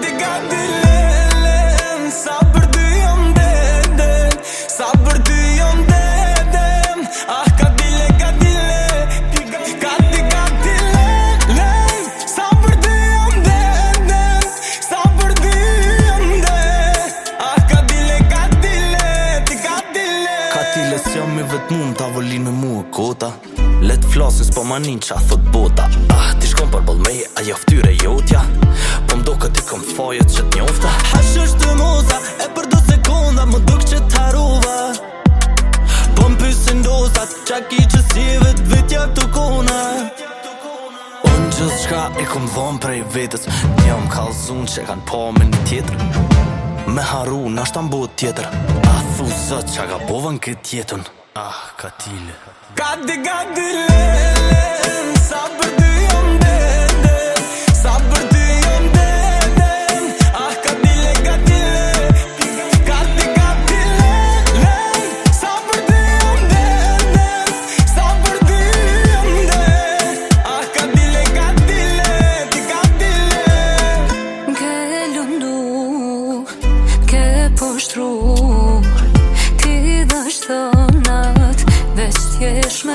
gati, gati Sa për dy jam dede Sa për dy jam dede Ah, gati le, le Sa për dy jam dede Sa për dy Ah, gati le, gati le Gati si jam ah, i vet mund Ta volin mua kota Let flasin s'po manin qa thot bota Ah, ti shkom për bolmej, a jo ftyre jotja Po mdo këti kom fajet që t'njofta Hash është të moza, e për do sekonda Më duk që t'haruva Po m'pysin dozat, qa ki që sjeve t'vitja këtu kona Unë gjithë qka e kom dhom prej vetës Njëm kalzun që kan po me një tjetër Me haru, nashtë t'am bot tjetër A thu zët qa ka bovën këtë tjetën Ah, katil Kad kadi, lele dy jam Ah, le, kadi, le Kadi, kadi, dy jam Ah, le, kadi, le ah, Ti, kadi, le Ke lëndu Ke poshtru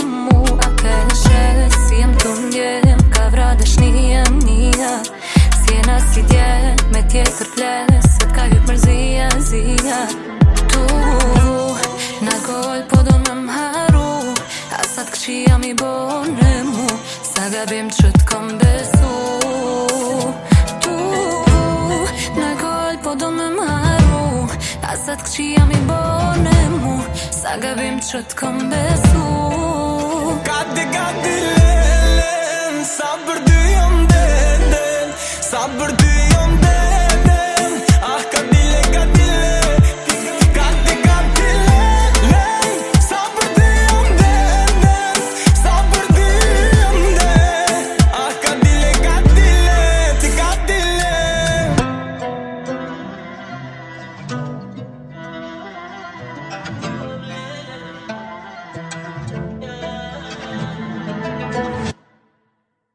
Mu a këllë shë, si jenë të mdje Mka vra dësh një, Si jenë ashtë i me tje sërflës Se t'ka ju përzia, zia Tu, në kohël po do më maru A sa t'kë jam i bo mu Sa gëbim që t'kom besu Tu, në kohël po do më maru A sa t'kë jam i bo mu Sa gëbim që t'kom besu Kati kati le, le Sabrë dy janë dhe, dhe Sabrë dy